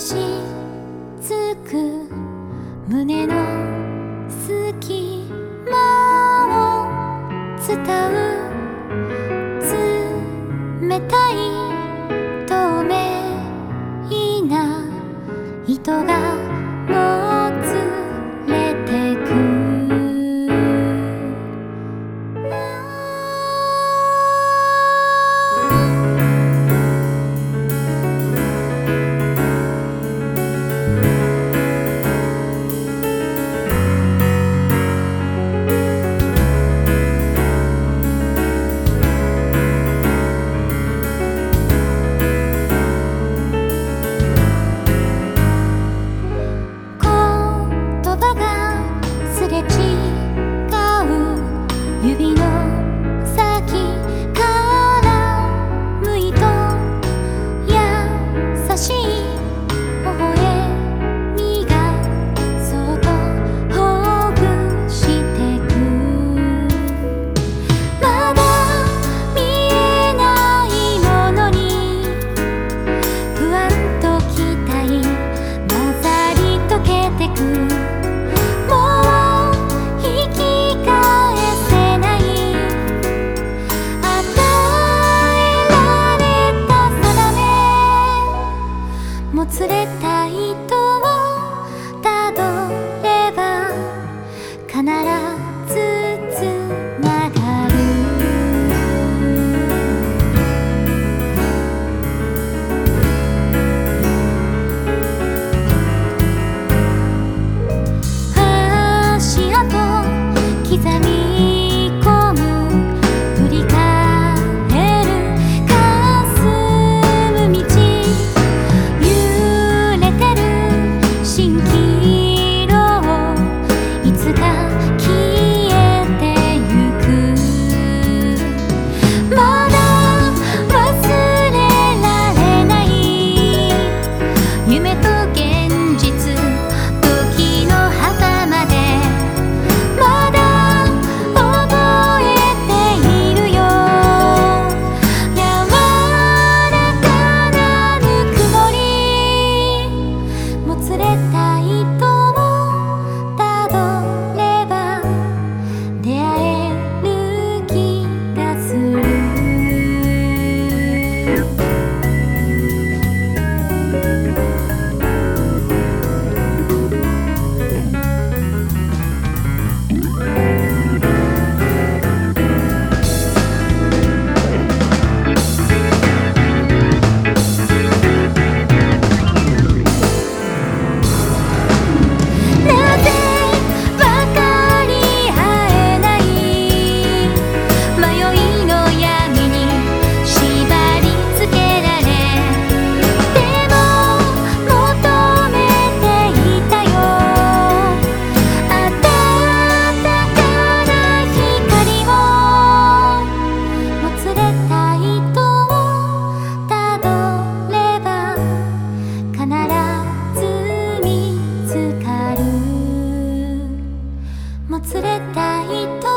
しつく胸の隙間を伝う冷たい透明な糸がれた糸をたどれば必ずつながる。足跡刻み連れたいと